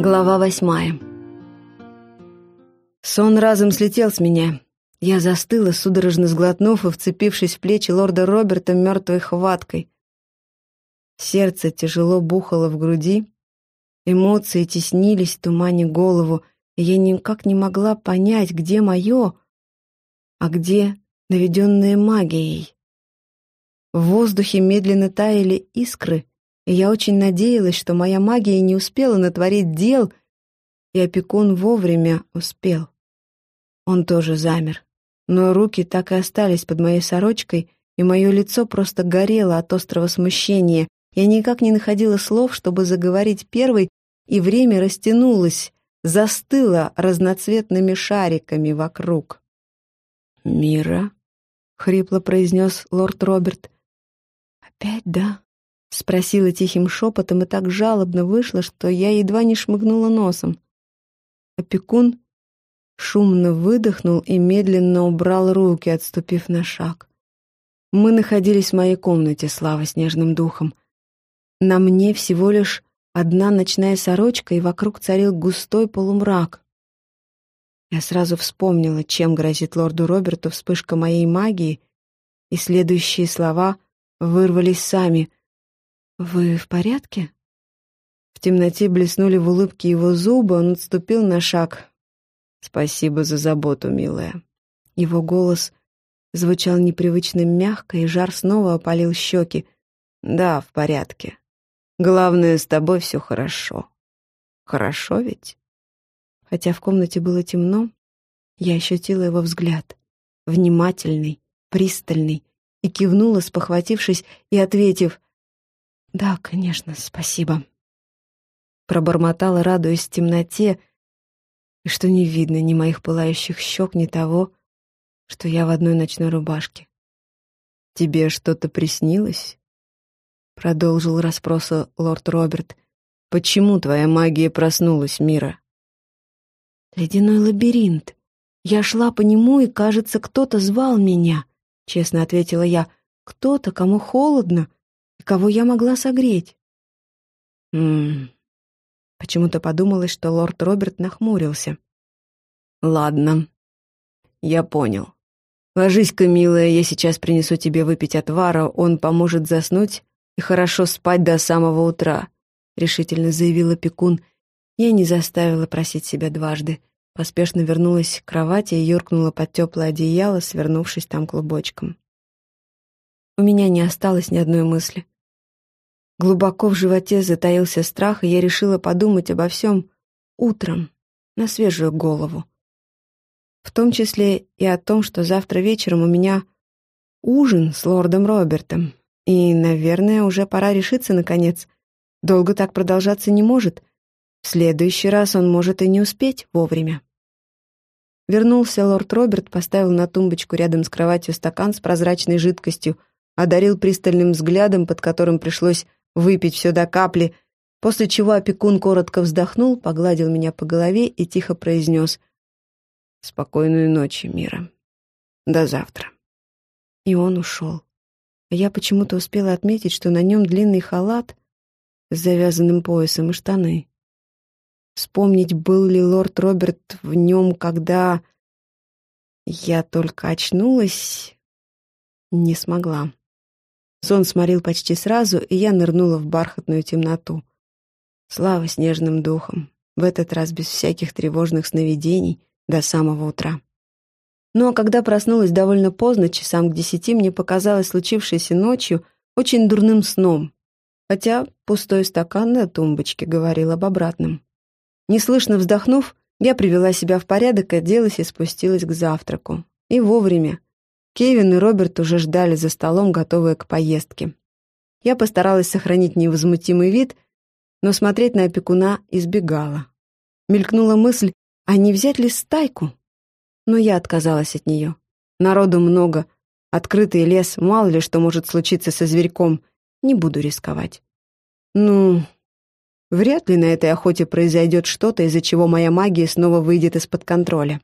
Глава восьмая Сон разом слетел с меня. Я застыла, судорожно сглотнув и вцепившись в плечи лорда Роберта мертвой хваткой. Сердце тяжело бухало в груди, эмоции теснились в тумане голову, и я никак не могла понять, где мое, а где наведенное магией. В воздухе медленно таяли искры, я очень надеялась, что моя магия не успела натворить дел, и опекун вовремя успел. Он тоже замер, но руки так и остались под моей сорочкой, и мое лицо просто горело от острого смущения. Я никак не находила слов, чтобы заговорить первой, и время растянулось, застыло разноцветными шариками вокруг. «Мира?» — хрипло произнес лорд Роберт. «Опять да?» — спросила тихим шепотом, и так жалобно вышло, что я едва не шмыгнула носом. Опекун шумно выдохнул и медленно убрал руки, отступив на шаг. Мы находились в моей комнате, слава снежным духом. На мне всего лишь одна ночная сорочка, и вокруг царил густой полумрак. Я сразу вспомнила, чем грозит лорду Роберту вспышка моей магии, и следующие слова вырвались сами. «Вы в порядке?» В темноте блеснули в улыбке его зубы, он отступил на шаг. «Спасибо за заботу, милая». Его голос звучал непривычно мягко, и жар снова опалил щеки. «Да, в порядке. Главное, с тобой все хорошо. Хорошо ведь?» Хотя в комнате было темно, я ощутила его взгляд. Внимательный, пристальный, и кивнула, спохватившись и ответив «Да, конечно, спасибо». Пробормотала, радуясь темноте, и что не видно ни моих пылающих щек, ни того, что я в одной ночной рубашке. «Тебе что-то приснилось?» Продолжил расспроса лорд Роберт. «Почему твоя магия проснулась, Мира?» «Ледяной лабиринт. Я шла по нему, и, кажется, кто-то звал меня», — честно ответила я. «Кто-то, кому холодно, кого я могла согреть». «Ммм, Почему-то подумалось, что лорд Роберт нахмурился. «Ладно, я понял. Ложись-ка, милая, я сейчас принесу тебе выпить отвара, он поможет заснуть и хорошо спать до самого утра», — решительно заявила Пекун. Я не заставила просить себя дважды. Поспешно вернулась к кровати и юркнула под теплое одеяло, свернувшись там клубочком. У меня не осталось ни одной мысли. Глубоко в животе затаился страх, и я решила подумать обо всем утром, на свежую голову. В том числе и о том, что завтра вечером у меня ужин с лордом Робертом. И, наверное, уже пора решиться, наконец. Долго так продолжаться не может. В следующий раз он может и не успеть вовремя. Вернулся лорд Роберт, поставил на тумбочку рядом с кроватью стакан с прозрачной жидкостью, одарил пристальным взглядом, под которым пришлось выпить все до капли, после чего опекун коротко вздохнул, погладил меня по голове и тихо произнес «Спокойной ночи, Мира. До завтра». И он ушел. Я почему-то успела отметить, что на нем длинный халат с завязанным поясом и штаны. Вспомнить, был ли лорд Роберт в нем, когда я только очнулась, не смогла. Сон сморил почти сразу, и я нырнула в бархатную темноту. Слава снежным духом, в этот раз без всяких тревожных сновидений до самого утра. Ну а когда проснулась довольно поздно, часам к десяти, мне показалось случившееся ночью очень дурным сном, хотя пустой стакан на тумбочке говорил об обратном. Неслышно вздохнув, я привела себя в порядок, оделась и спустилась к завтраку. И вовремя. Кевин и Роберт уже ждали за столом, готовые к поездке. Я постаралась сохранить невозмутимый вид, но смотреть на опекуна избегала. Мелькнула мысль, а не взять ли стайку? Но я отказалась от нее. Народу много, открытый лес, мало ли что может случиться со зверьком. Не буду рисковать. Ну, вряд ли на этой охоте произойдет что-то, из-за чего моя магия снова выйдет из-под контроля.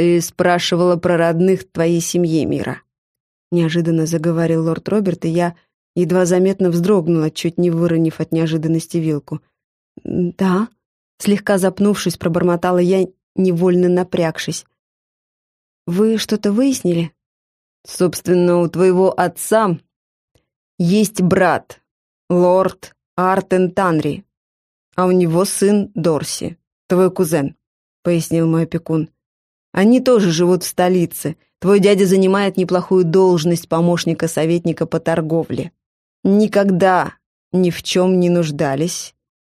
«Ты спрашивала про родных твоей семьи, Мира», — неожиданно заговорил лорд Роберт, и я едва заметно вздрогнула, чуть не выронив от неожиданности вилку. «Да», Слегка запнувшись, пробормотала я, невольно напрягшись. «Вы что-то выяснили?» «Собственно, у твоего отца есть брат, лорд Артен Танри, а у него сын Дорси, твой кузен», — пояснил мой опекун. «Они тоже живут в столице. Твой дядя занимает неплохую должность помощника советника по торговле. Никогда ни в чем не нуждались.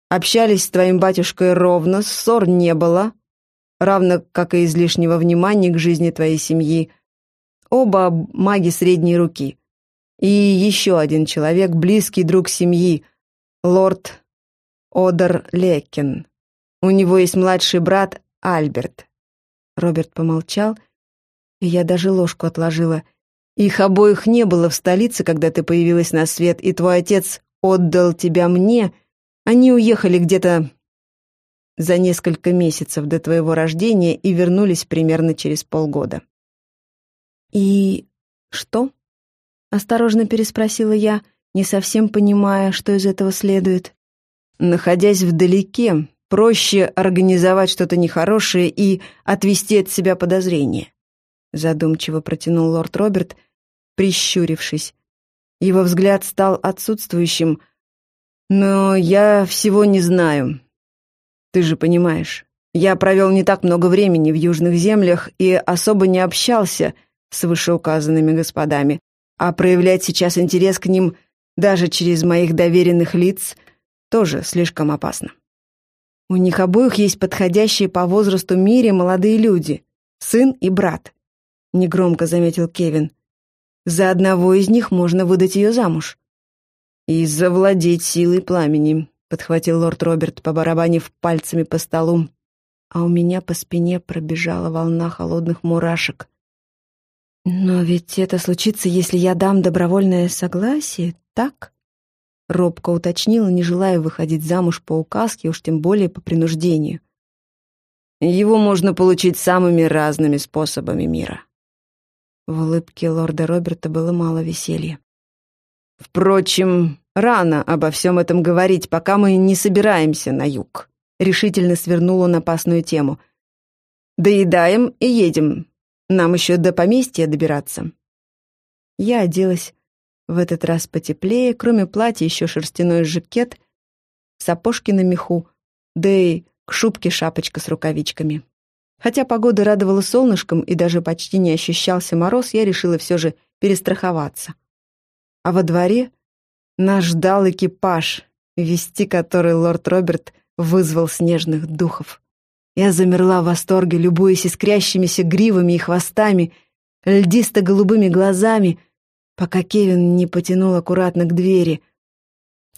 Общались с твоим батюшкой ровно, ссор не было, равно как и излишнего внимания к жизни твоей семьи. Оба маги средней руки. И еще один человек, близкий друг семьи, лорд Одер Лекин. У него есть младший брат Альберт. Роберт помолчал, и я даже ложку отложила. Их обоих не было в столице, когда ты появилась на свет, и твой отец отдал тебя мне. Они уехали где-то за несколько месяцев до твоего рождения и вернулись примерно через полгода. «И что?» — осторожно переспросила я, не совсем понимая, что из этого следует. «Находясь вдалеке, проще организовать что-то нехорошее и отвести от себя подозрения», — задумчиво протянул лорд Роберт, прищурившись. Его взгляд стал отсутствующим, но я всего не знаю. Ты же понимаешь, я провел не так много времени в южных землях и особо не общался с вышеуказанными господами, а проявлять сейчас интерес к ним даже через моих доверенных лиц тоже слишком опасно. У них обоих есть подходящие по возрасту мире молодые люди, сын и брат, негромко заметил Кевин. За одного из них можно выдать ее замуж. И завладеть силой пламени, подхватил лорд Роберт, побарабанив пальцами по столу, а у меня по спине пробежала волна холодных мурашек. «Но ведь это случится, если я дам добровольное согласие, так?» Робко уточнила, не желая выходить замуж по указке, уж тем более по принуждению. «Его можно получить самыми разными способами мира». В улыбке лорда Роберта было мало веселья. «Впрочем, Рано обо всем этом говорить, пока мы не собираемся на юг. Решительно свернул он опасную тему. Доедаем и едем. Нам еще до поместья добираться. Я оделась в этот раз потеплее, кроме платья еще шерстяной жакет, сапожки на меху, да и к шубке шапочка с рукавичками. Хотя погода радовала солнышком и даже почти не ощущался мороз, я решила все же перестраховаться. А во дворе нас ждал экипаж, вести который лорд Роберт вызвал снежных духов. Я замерла в восторге, любуясь искрящимися гривами и хвостами, льдисто-голубыми глазами, пока Кевин не потянул аккуратно к двери.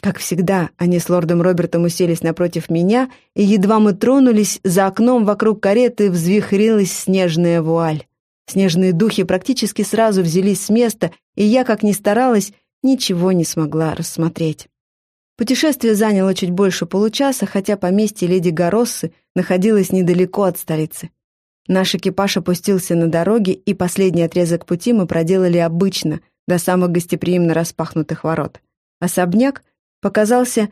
Как всегда, они с лордом Робертом уселись напротив меня, и едва мы тронулись, за окном вокруг кареты взвихрилась снежная вуаль. Снежные духи практически сразу взялись с места, и я, как ни старалась, ничего не смогла рассмотреть. Путешествие заняло чуть больше получаса, хотя поместье леди Гороссы находилось недалеко от столицы. Наш экипаж опустился на дороге, и последний отрезок пути мы проделали обычно, до самых гостеприимно распахнутых ворот. Особняк показался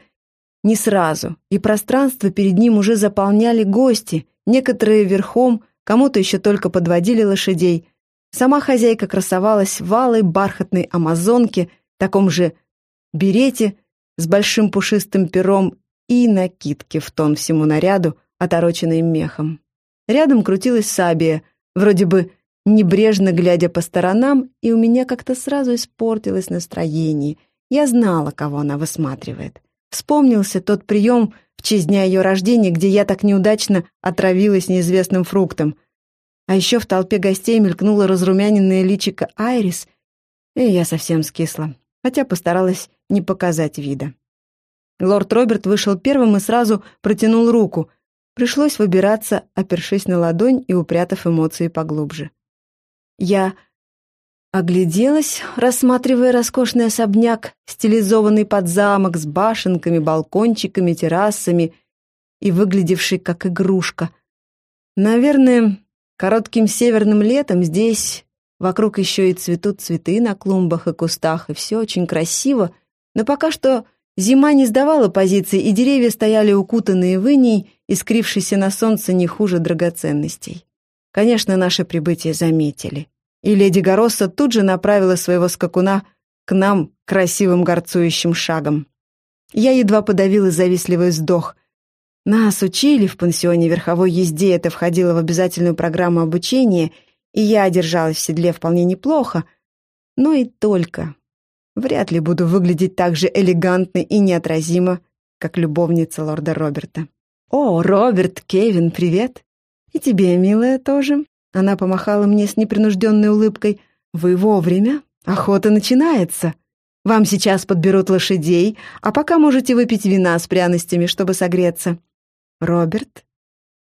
не сразу, и пространство перед ним уже заполняли гости, некоторые верхом, кому-то еще только подводили лошадей. Сама хозяйка красовалась в алой бархатной амазонке – таком же берете с большим пушистым пером и накидке в тон всему наряду, отороченной мехом. Рядом крутилась Сабия, вроде бы небрежно глядя по сторонам, и у меня как-то сразу испортилось настроение. Я знала, кого она высматривает. Вспомнился тот прием в честь дня ее рождения, где я так неудачно отравилась неизвестным фруктом. А еще в толпе гостей мелькнуло разрумяненное личико Айрис, и я совсем скисла хотя постаралась не показать вида. Лорд Роберт вышел первым и сразу протянул руку. Пришлось выбираться, опершись на ладонь и упрятав эмоции поглубже. Я огляделась, рассматривая роскошный особняк, стилизованный под замок с башенками, балкончиками, террасами и выглядевший как игрушка. Наверное, коротким северным летом здесь Вокруг еще и цветут цветы на клумбах и кустах, и все очень красиво, но пока что Зима не сдавала позиции, и деревья стояли укутанные в иней, искрившиеся на солнце не хуже драгоценностей. Конечно, наше прибытие заметили. И леди Горосса тут же направила своего скакуна к нам красивым горцующим шагом. Я едва подавила завистливый вздох. Нас учили в пансионе верховой езде, это входило в обязательную программу обучения, и я одержалась в седле вполне неплохо, но и только. Вряд ли буду выглядеть так же элегантно и неотразимо, как любовница лорда Роберта. «О, Роберт, Кевин, привет!» «И тебе, милая, тоже?» Она помахала мне с непринужденной улыбкой. «Вы вовремя. Охота начинается. Вам сейчас подберут лошадей, а пока можете выпить вина с пряностями, чтобы согреться». «Роберт,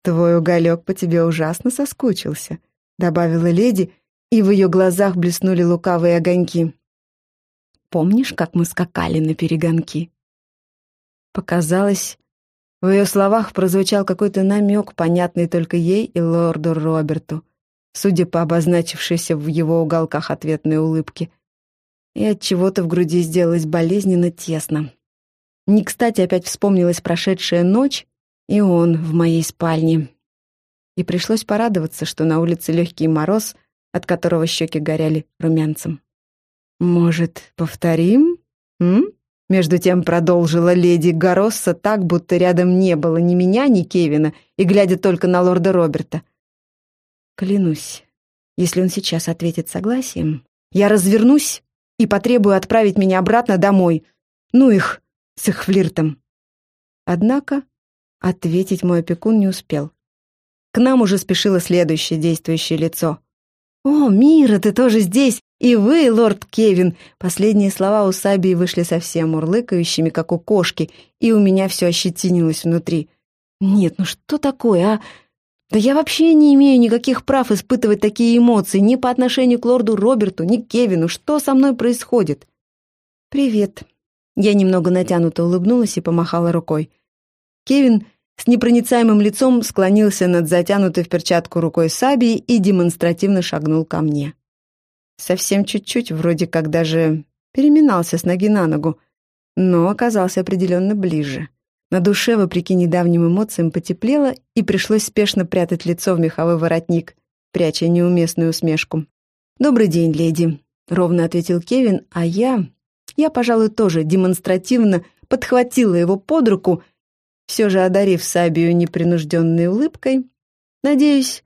твой уголек по тебе ужасно соскучился», — добавила леди, и в ее глазах блеснули лукавые огоньки. Помнишь, как мы скакали на перегонки?» Показалось, в ее словах прозвучал какой-то намек, понятный только ей и лорду Роберту, судя по обозначившейся в его уголках ответной улыбке. И от чего-то в груди сделалось болезненно тесно. Не кстати опять вспомнилась прошедшая ночь, и он в моей спальне. И пришлось порадоваться, что на улице легкий мороз, от которого щеки горяли румянцем. «Может, повторим?» М? Между тем продолжила леди Горосса так, будто рядом не было ни меня, ни Кевина, и глядя только на лорда Роберта. «Клянусь, если он сейчас ответит согласием, я развернусь и потребую отправить меня обратно домой. Ну их, с их флиртом». Однако ответить мой опекун не успел. К нам уже спешило следующее действующее лицо. «О, Мира, ты тоже здесь! «И вы, лорд Кевин!» Последние слова у Сабии вышли совсем урлыкающими, как у кошки, и у меня все ощетинилось внутри. «Нет, ну что такое, а? Да я вообще не имею никаких прав испытывать такие эмоции ни по отношению к лорду Роберту, ни к Кевину. Что со мной происходит?» «Привет». Я немного натянуто улыбнулась и помахала рукой. Кевин с непроницаемым лицом склонился над затянутой в перчатку рукой Сабии и демонстративно шагнул ко мне. Совсем чуть-чуть, вроде как даже переминался с ноги на ногу, но оказался определенно ближе. На душе, вопреки недавним эмоциям, потеплело, и пришлось спешно прятать лицо в меховой воротник, пряча неуместную усмешку. «Добрый день, леди», — ровно ответил Кевин, а я... Я, пожалуй, тоже демонстративно подхватила его под руку, все же одарив Сабию непринужденной улыбкой. Надеюсь,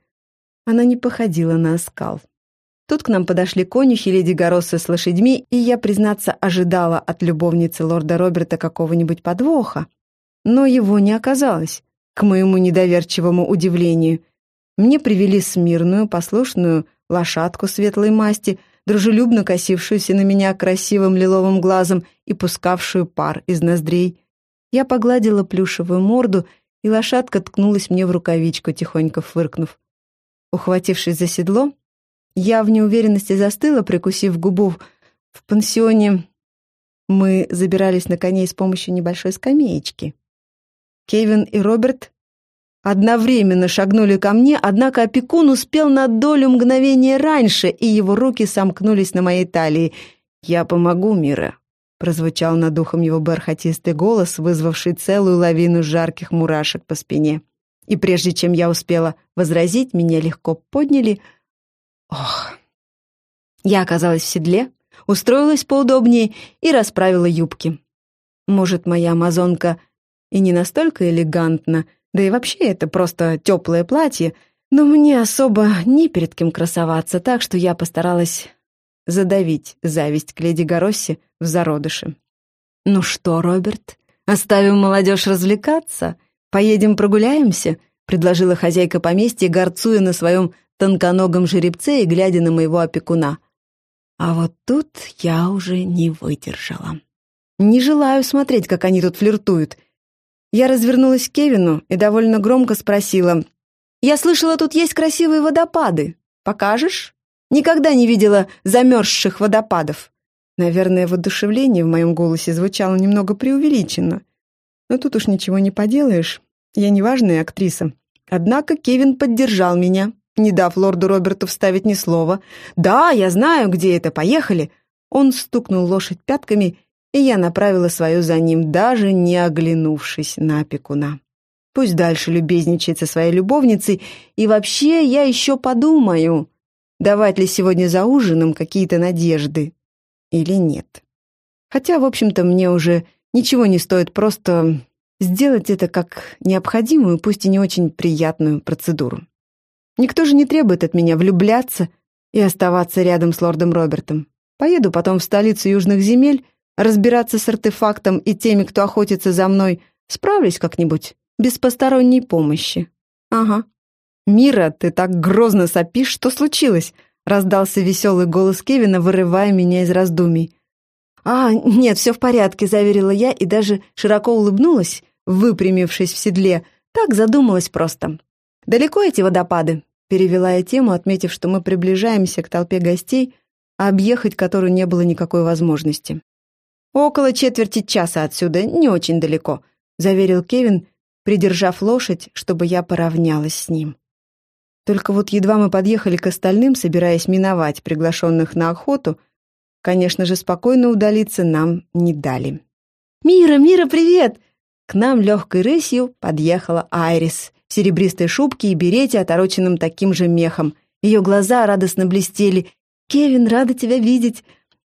она не походила на оскал. Тут к нам подошли конюхи леди Гороссы с лошадьми, и я, признаться, ожидала от любовницы лорда Роберта какого-нибудь подвоха. Но его не оказалось, к моему недоверчивому удивлению. Мне привели смирную, послушную лошадку светлой масти, дружелюбно косившуюся на меня красивым лиловым глазом и пускавшую пар из ноздрей. Я погладила плюшевую морду, и лошадка ткнулась мне в рукавичку, тихонько фыркнув. Ухватившись за седло, я в неуверенности застыла, прикусив губу. В пансионе мы забирались на коней с помощью небольшой скамеечки. Кевин и Роберт одновременно шагнули ко мне, однако опекун успел на долю мгновения раньше, и его руки сомкнулись на моей талии. «Я помогу, Мира», — прозвучал над ухом его бархатистый голос, вызвавший целую лавину жарких мурашек по спине. И прежде чем я успела возразить, меня легко подняли — Ох. Я оказалась в седле, устроилась поудобнее и расправила юбки. Может, моя амазонка и не настолько элегантна, да и вообще это просто теплое платье, но мне особо не перед кем красоваться, так что я постаралась задавить зависть к леди Гороссе в зародыше. «Ну что, Роберт, оставим молодежь развлекаться? Поедем прогуляемся?» — предложила хозяйка поместья, горцуя на своем тонконогом жеребце и глядя на моего опекуна. А вот тут я уже не выдержала. Не желаю смотреть, как они тут флиртуют. Я развернулась к Кевину и довольно громко спросила. «Я слышала, тут есть красивые водопады. Покажешь?» Никогда не видела замерзших водопадов. Наверное, воодушевление в моем голосе звучало немного преувеличенно. Но тут уж ничего не поделаешь. Я не важная актриса. Однако Кевин поддержал меня не дав лорду Роберту вставить ни слова. «Да, я знаю, где это, поехали!» Он стукнул лошадь пятками, и я направила свою за ним, даже не оглянувшись на опекуна. Пусть дальше любезничает со своей любовницей, и вообще я еще подумаю, давать ли сегодня за ужином какие-то надежды или нет. Хотя, в общем-то, мне уже ничего не стоит просто сделать это как необходимую, пусть и не очень приятную процедуру. Никто же не требует от меня влюбляться и оставаться рядом с лордом Робертом. Поеду потом в столицу южных земель, разбираться с артефактом и теми, кто охотится за мной, справлюсь как-нибудь, без посторонней помощи. Ага. «Мира, ты так грозно сопишь, что случилось?» раздался веселый голос Кевина, вырывая меня из раздумий. «А, нет, все в порядке», — заверила я и даже широко улыбнулась, выпрямившись в седле. Так задумалась просто. «Далеко эти водопады?» — перевела я тему, отметив, что мы приближаемся к толпе гостей, а объехать которую не было никакой возможности. «Около четверти часа отсюда, не очень далеко», — заверил Кевин, придержав лошадь, чтобы я поравнялась с ним. Только вот едва мы подъехали к остальным, собираясь миновать приглашенных на охоту, конечно же, спокойно удалиться нам не дали. «Мира, Мира, привет!» К нам легкой рысью подъехала Айрис в серебристой шубке и берете, отороченном таким же мехом. Ее глаза радостно блестели. «Кевин, рада тебя видеть!»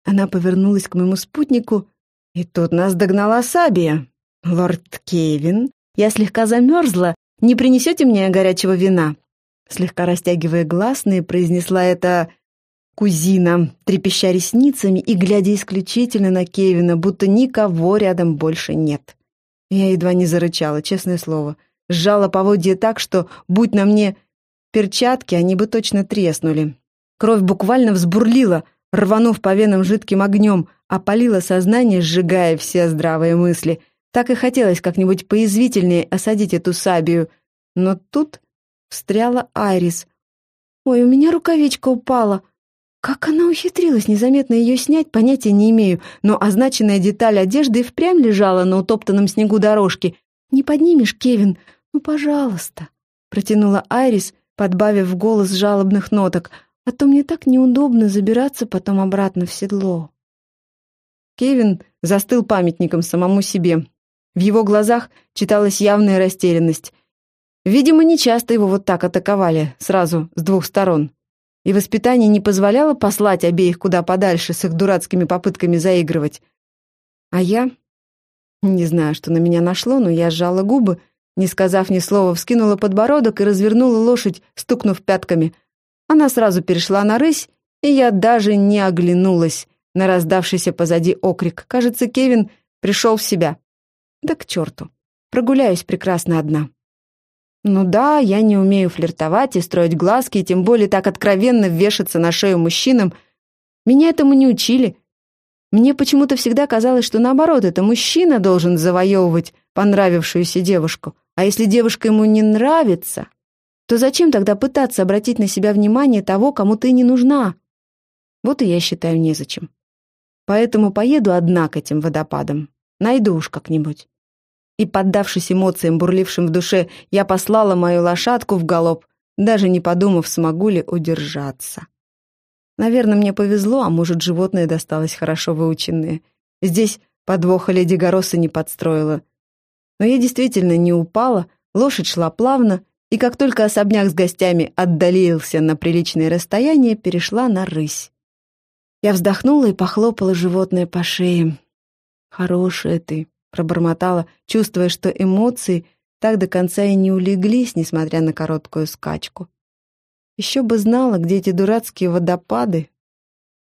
Она повернулась к моему спутнику, и тут нас догнала Сабия. «Лорд Кевин, я слегка замерзла. Не принесете мне горячего вина?» Слегка растягивая гласные, произнесла это кузина, трепеща ресницами и глядя исключительно на Кевина, будто никого рядом больше нет. Я едва не зарычала, честное слово. Сжала поводья так, что, будь на мне перчатки, они бы точно треснули. Кровь буквально взбурлила, рванув по венам жидким огнем, опалила сознание, сжигая все здравые мысли. Так и хотелось как-нибудь поязвительнее осадить эту сабию. Но тут встряла Айрис. «Ой, у меня рукавичка упала!» Как она ухитрилась незаметно ее снять, понятия не имею, но означенная деталь одежды и впрямь лежала на утоптанном снегу дорожки. «Не поднимешь, Кевин? Ну, пожалуйста!» Протянула Айрис, подбавив голос жалобных ноток, а то мне так неудобно забираться потом обратно в седло. Кевин застыл памятником самому себе. В его глазах читалась явная растерянность. Видимо, нечасто его вот так атаковали, сразу, с двух сторон. И воспитание не позволяло послать обеих куда подальше с их дурацкими попытками заигрывать. А я... Не знаю, что на меня нашло, но я сжала губы, не сказав ни слова, вскинула подбородок и развернула лошадь, стукнув пятками. Она сразу перешла на рысь, и я даже не оглянулась на раздавшийся позади окрик. Кажется, Кевин пришел в себя. Да к черту. Прогуляюсь прекрасно одна. Ну да, я не умею флиртовать и строить глазки, и тем более так откровенно вешаться на шею мужчинам. Меня этому не учили. Мне почему-то всегда казалось, что наоборот, это мужчина должен завоевывать понравившуюся девушку. А если девушка ему не нравится, то зачем тогда пытаться обратить на себя внимание того, кому ты не нужна? Вот и я считаю незачем. Поэтому поеду одна к этим водопадам. Найду уж как-нибудь и, поддавшись эмоциям, бурлившим в душе, я послала мою лошадку в галоп, даже не подумав, смогу ли удержаться. Наверное, мне повезло, а может, животное досталось хорошо выученное. Здесь подвоха леди Гороса не подстроила. Но я действительно не упала, лошадь шла плавно, и как только особняк с гостями отдалился на приличное расстояние, перешла на рысь. Я вздохнула и похлопала животное по шее. «Хорошая ты», Пробормотала, чувствуя, что эмоции так до конца и не улеглись, несмотря на короткую скачку. Еще бы знала, где эти дурацкие водопады.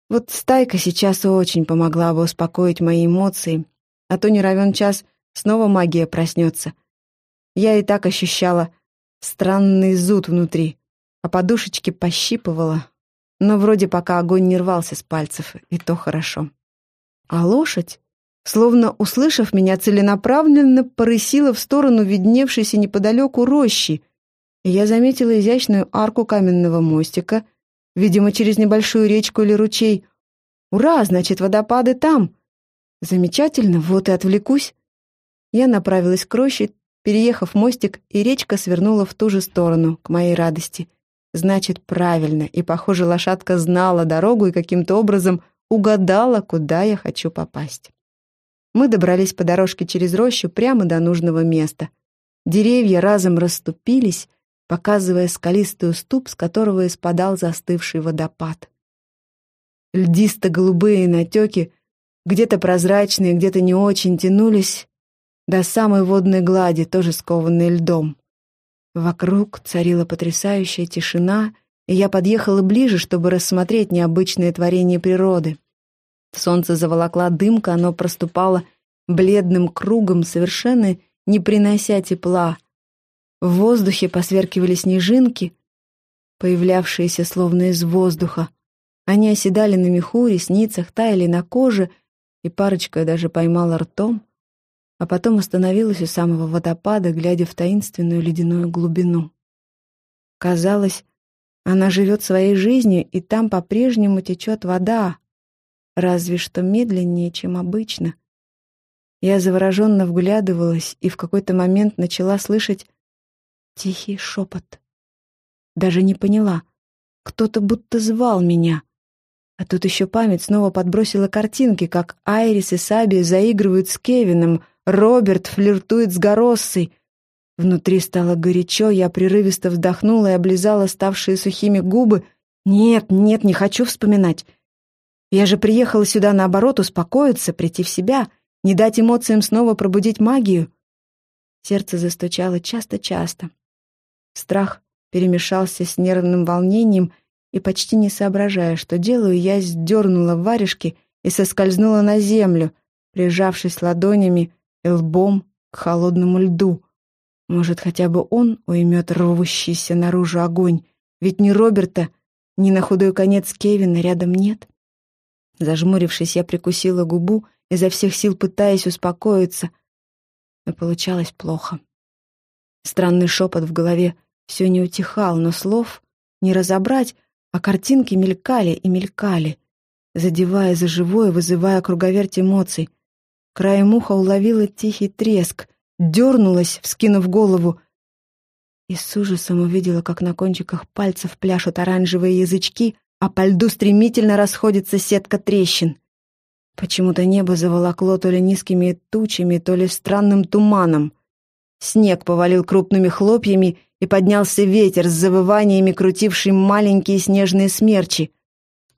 Вот стайка сейчас очень помогла бы успокоить мои эмоции, а то не равен час снова магия проснется. Я и так ощущала странный зуд внутри, а подушечки пощипывала. Но вроде пока огонь не рвался с пальцев, и то хорошо. А лошадь? Словно услышав меня, целенаправленно порысила в сторону видневшейся неподалеку рощи, и я заметила изящную арку каменного мостика, видимо, через небольшую речку или ручей. «Ура! Значит, водопады там!» «Замечательно, вот и отвлекусь!» Я направилась к роще, переехав мостик, и речка свернула в ту же сторону, к моей радости. Значит, правильно, и, похоже, лошадка знала дорогу и каким-то образом угадала, куда я хочу попасть. Мы добрались по дорожке через рощу прямо до нужного места. Деревья разом расступились, показывая скалистый уступ, с которого испадал застывший водопад. Льдисто-голубые натеки, где-то прозрачные, где-то не очень, тянулись до самой водной глади, тоже скованной льдом. Вокруг царила потрясающая тишина, и я подъехала ближе, чтобы рассмотреть необычное творение природы. Солнце заволокла дымка, оно проступало бледным кругом, совершенно не принося тепла. В воздухе посверкивали снежинки, появлявшиеся словно из воздуха. Они оседали на меху, ресницах, таяли на коже, и парочка даже поймала ртом, а потом остановилась у самого водопада, глядя в таинственную ледяную глубину. Казалось, она живет своей жизнью, и там по-прежнему течет вода, разве что медленнее, чем обычно. Я завороженно вглядывалась и в какой-то момент начала слышать тихий шепот. Даже не поняла. Кто-то будто звал меня. А тут еще память снова подбросила картинки, как Айрис и Саби заигрывают с Кевином, Роберт флиртует с Гороссой. Внутри стало горячо, я прерывисто вздохнула и облизала ставшие сухими губы. Нет, нет, не хочу вспоминать. Я же приехала сюда, наоборот, успокоиться, прийти в себя, не дать эмоциям снова пробудить магию. Сердце застучало часто-часто. Страх перемешался с нервным волнением — и, почти не соображая, что делаю, я сдернула варежки и соскользнула на землю, прижавшись ладонями лбом к холодному льду. Может, хотя бы он уймет рвущийся наружу огонь, ведь ни Роберта, ни на худой конец Кевина рядом нет. Зажмурившись, я прикусила губу, изо всех сил пытаясь успокоиться, но получалось плохо. Странный шепот в голове все не утихал, но слов не разобрать, а картинки мелькали и мелькали, задевая за живое, вызывая круговерть эмоций. Краем уха уловила тихий треск, дернулась, вскинув голову, и с ужасом увидела, как на кончиках пальцев пляшут оранжевые язычки, а по льду стремительно расходится сетка трещин. Почему-то небо заволокло то ли низкими тучами, то ли странным туманом. Снег повалил крупными хлопьями, и поднялся ветер с завываниями, крутивший маленькие снежные смерчи.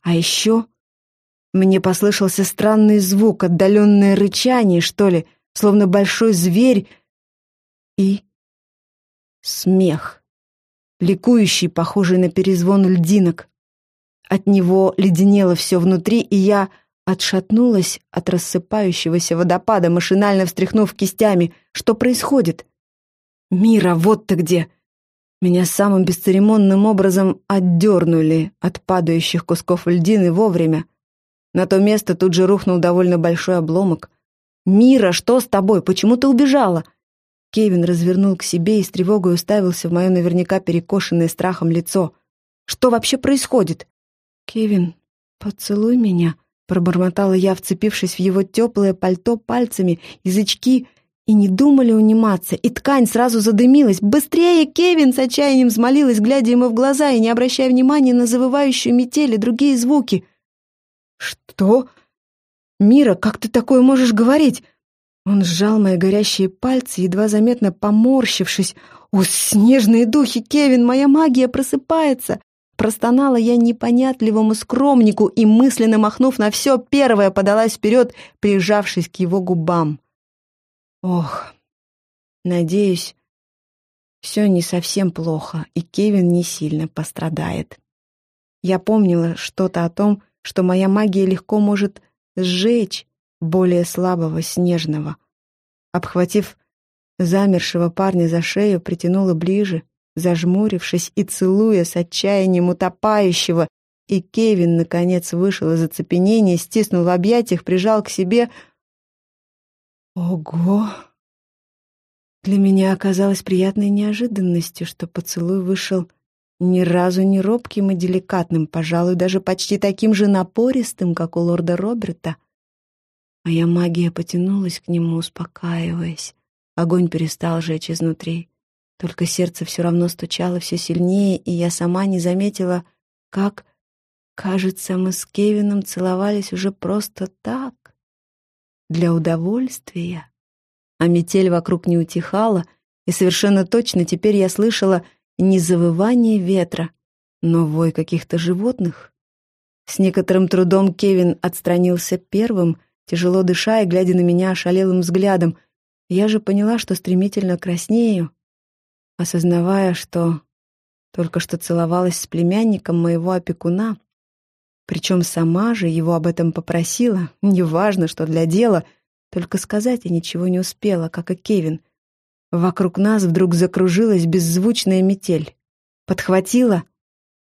А еще мне послышался странный звук, отдаленное рычание, что ли, словно большой зверь, и смех, ликующий, похожий на перезвон льдинок. От него леденело все внутри, и я отшатнулась от рассыпающегося водопада, машинально встряхнув кистями. Что происходит? «Мира, вот ты где!» Меня самым бесцеремонным образом отдернули от падающих кусков льдины вовремя. На то место тут же рухнул довольно большой обломок. «Мира, что с тобой? Почему ты убежала?» Кевин развернул к себе и с тревогой уставился в мое наверняка перекошенное страхом лицо. «Что вообще происходит?» «Кевин, поцелуй меня», — пробормотала я, вцепившись в его теплое пальто пальцами, язычки и не думали униматься, и ткань сразу задымилась. «Быстрее, Кевин!» с отчаянием взмолилась, глядя ему в глаза и не обращая внимания на завывающую метель и другие звуки. «Что? Мира, как ты такое можешь говорить?» Он сжал мои горящие пальцы, едва заметно поморщившись. «О, снежные духи, Кевин, моя магия просыпается!» Простонала я непонятливому скромнику и, мысленно махнув на все, первая подалась вперед, прижавшись к его губам. Ох, надеюсь, все не совсем плохо, и Кевин не сильно пострадает. Я помнила что-то о том, что моя магия легко может сжечь более слабого снежного. Обхватив замершего парня за шею, притянула ближе, зажмурившись и целуя с отчаянием утопающего, и Кевин, наконец, вышел из оцепенения, стиснул в объятиях, прижал к себе, Ого! Для меня оказалось приятной неожиданностью, что поцелуй вышел ни разу не робким и деликатным, пожалуй, даже почти таким же напористым, как у лорда Роберта. Моя магия потянулась к нему, успокаиваясь. Огонь перестал жечь изнутри. Только сердце все равно стучало все сильнее, и я сама не заметила, как, кажется, мы с Кевином целовались уже просто так. для удовольствия. А метель вокруг не утихала, и совершенно точно теперь я слышала не завывание ветра, но вой каких-то животных. С некоторым трудом Кевин отстранился первым, тяжело дыша и глядя на меня ошалелым взглядом. Я же поняла, что стремительно краснею, осознавая, что только что целовалась с племянником моего опекуна, причем сама же его об этом попросила, неважно, что для дела, только сказать я ничего не успела, как и Кевин. Вокруг нас вдруг закружилась беззвучная метель. Подхватила,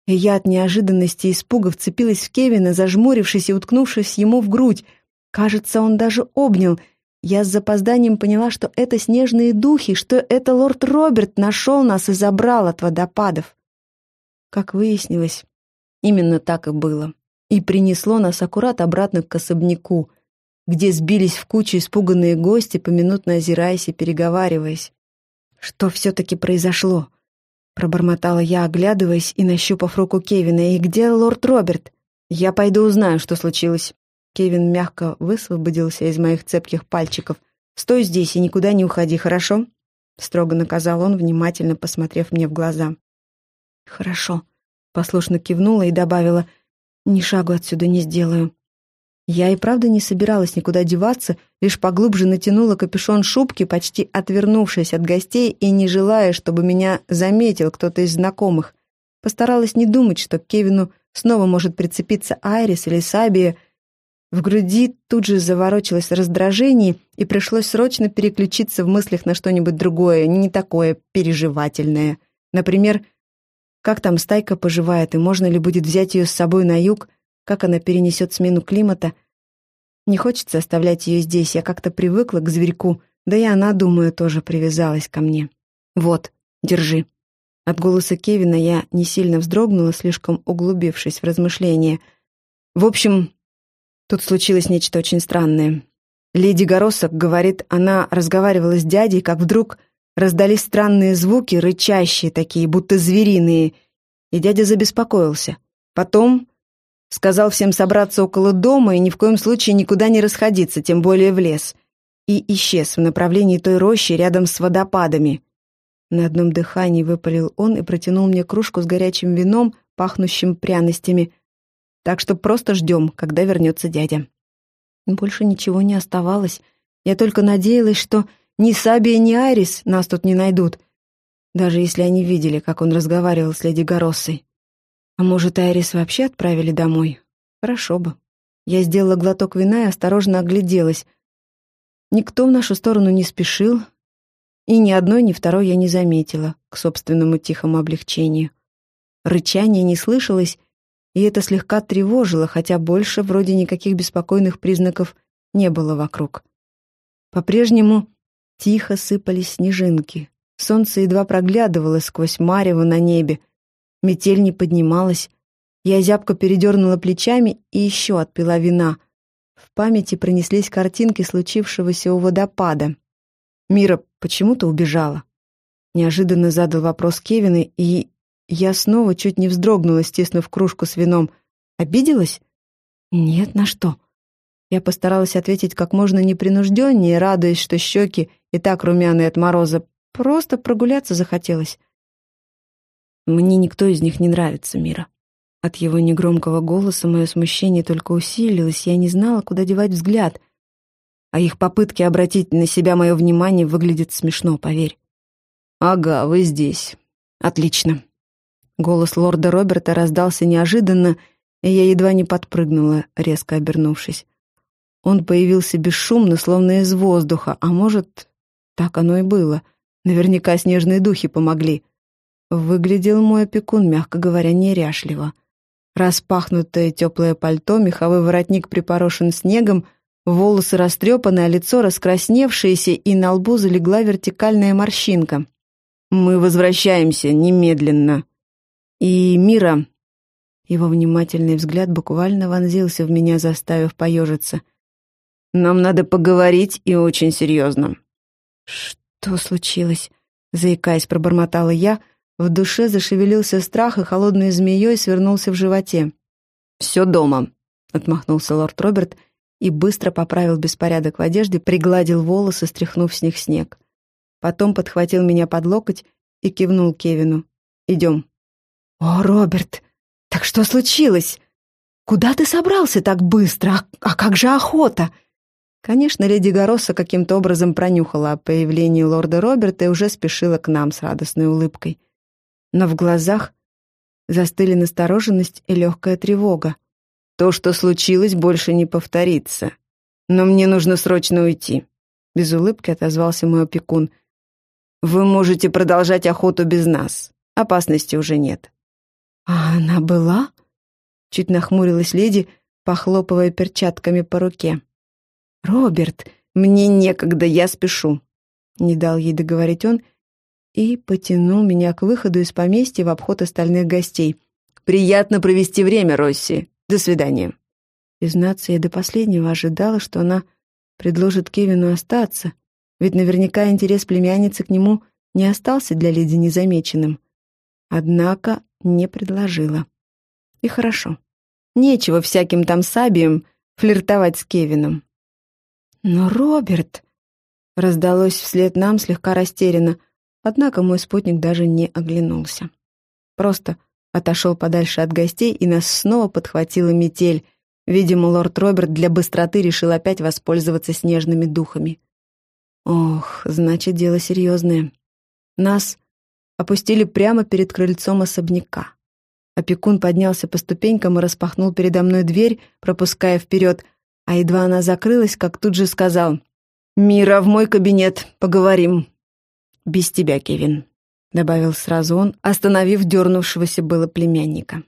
и я от неожиданности и испуга вцепилась в Кевина, зажмурившись и уткнувшись ему в грудь. Кажется, он даже обнял. Я с запозданием поняла, что это снежные духи, что это лорд Роберт нашел нас и забрал от водопадов. Как выяснилось, именно так и было и принесло нас аккурат обратно к особняку, где сбились в кучу испуганные гости, поминутно озираясь и переговариваясь. «Что все-таки произошло?» Пробормотала я, оглядываясь и нащупав руку Кевина. «И где лорд Роберт?» «Я пойду узнаю, что случилось». Кевин мягко высвободился из моих цепких пальчиков. «Стой здесь и никуда не уходи, хорошо?» Строго наказал он, внимательно посмотрев мне в глаза. «Хорошо», — послушно кивнула и добавила — ни шагу отсюда не сделаю. Я и правда не собиралась никуда деваться, лишь поглубже натянула капюшон шубки, почти отвернувшись от гостей и не желая, чтобы меня заметил кто-то из знакомых. Постаралась не думать, что к Кевину снова может прицепиться Айрис или Сабия. В груди тут же заворочилось раздражение, и пришлось срочно переключиться в мыслях на что-нибудь другое, не такое переживательное. Например, как там стайка поживает, и можно ли будет взять ее с собой на юг, как она перенесет смену климата. Не хочется оставлять ее здесь, я как-то привыкла к зверьку, да и она, думаю, тоже привязалась ко мне. Вот, держи. От голоса Кевина я не сильно вздрогнула, слишком углубившись в размышления. В общем, тут случилось нечто очень странное. Леди Горосок говорит, она разговаривала с дядей, как вдруг Раздались странные звуки, рычащие такие, будто звериные, и дядя забеспокоился. Потом сказал всем собраться около дома и ни в коем случае никуда не расходиться, тем более в лес, и исчез в направлении той рощи рядом с водопадами. На одном дыхании выпалил он и протянул мне кружку с горячим вином, пахнущим пряностями. Так что просто ждем, когда вернется дядя. Больше ничего не оставалось. Я только надеялась, что ни Сабия, ни Айрис нас тут не найдут, даже если они видели, как он разговаривал с леди Гороссой. А может, Айрис вообще отправили домой? Хорошо бы. Я сделала глоток вина и осторожно огляделась. Никто в нашу сторону не спешил, и ни одной, ни второй я не заметила, к собственному тихому облегчению. Рычания не слышалось, и это слегка тревожило, хотя больше вроде никаких беспокойных признаков не было вокруг. По-прежнему Тихо сыпались снежинки. Солнце едва проглядывало сквозь марево на небе. Метель не поднималась. Я зябко передернула плечами и еще отпила вина. В памяти пронеслись картинки случившегося у водопада. «Мира почему-то убежала?» Неожиданно задал вопрос Кевина, и я снова чуть не вздрогнула, стиснув кружку с вином. «Обиделась?» «Нет, на что?» Я постаралась ответить как можно непринужденнее, радуясь, что щеки и так румяные от мороза. Просто прогуляться захотелось. Мне никто из них не нравится, Мира. От его негромкого голоса мое смущение только усилилось, я не знала, куда девать взгляд. А их попытки обратить на себя мое внимание выглядят смешно, поверь. «Ага, вы здесь. Отлично». Голос лорда Роберта раздался неожиданно, и я едва не подпрыгнула, резко обернувшись. Он появился бесшумно, словно из воздуха, а может, так оно и было. Наверняка снежные духи помогли. Выглядел мой опекун, мягко говоря, неряшливо. Распахнутое теплое пальто, меховой воротник припорошен снегом, волосы растрепаны, а лицо раскрасневшееся, и на лбу залегла вертикальная морщинка. «Мы возвращаемся немедленно». И Мира... Его внимательный взгляд буквально вонзился в меня, заставив поежиться — нам надо поговорить и очень серьезно». «Что случилось?» — заикаясь, пробормотала я. В душе зашевелился страх, и холодной змеей свернулся в животе. «Все дома», — отмахнулся лорд Роберт, и быстро поправил беспорядок в одежде, пригладил волосы, стряхнув с них снег. Потом подхватил меня под локоть и кивнул Кевину. «Идем». «О, Роберт, так что случилось? Куда ты собрался так быстро? А, а как же охота?» Конечно, леди Горосса каким-то образом пронюхала о появлении лорда Роберта и уже спешила к нам с радостной улыбкой. Но в глазах застыли настороженность и легкая тревога. «То, что случилось, больше не повторится. Но мне нужно срочно уйти», — без улыбки отозвался мой опекун. «Вы можете продолжать охоту без нас. Опасности уже нет». «А она была?» — чуть нахмурилась леди, похлопывая перчатками по руке. «Роберт, мне некогда, я спешу!» Не дал ей договорить он и потянул меня к выходу из поместья в обход остальных гостей. «Приятно провести время, Росси. До свидания». Признаться, я до последнего ожидала, что она предложит Кевину остаться, ведь наверняка интерес племянницы к нему не остался для леди незамеченным. Однако не предложила. И хорошо. Нечего всяким там сабиям флиртовать с Кевином. «Но Роберт...» Раздалось вслед нам слегка растерянно, однако мой спутник даже не оглянулся. Просто отошел подальше от гостей, и нас снова подхватила метель. Видимо, лорд Роберт для быстроты решил опять воспользоваться снежными духами. Ох, значит, дело серьезное. Нас опустили прямо перед крыльцом особняка. Опекун поднялся по ступенькам и распахнул передо мной дверь, пропуская вперед, а едва она закрылась, как тут же сказал «Мира, в мой кабинет, поговорим». «Без тебя, Кевин», — добавил сразу он, остановив дернувшегося было племянника.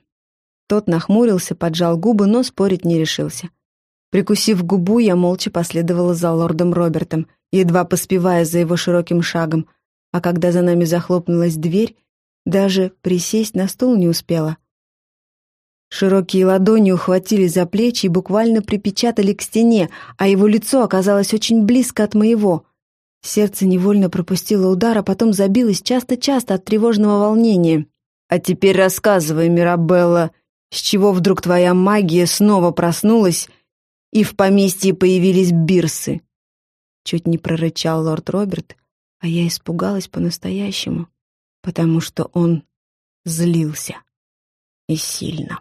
Тот нахмурился, поджал губы, но спорить не решился. Прикусив губу, я молча последовала за лордом Робертом, едва поспевая за его широким шагом, а когда за нами захлопнулась дверь, даже присесть на стул не успела — Широкие ладони ухватили за плечи и буквально припечатали к стене, а его лицо оказалось очень близко от моего. Сердце невольно пропустило удар, а потом забилось часто-часто от тревожного волнения. «А теперь рассказывай, Мирабелла, с чего вдруг твоя магия снова проснулась, и в поместье появились бирсы?» Чуть не прорычал лорд Роберт, а я испугалась по-настоящему, потому что он злился и сильно.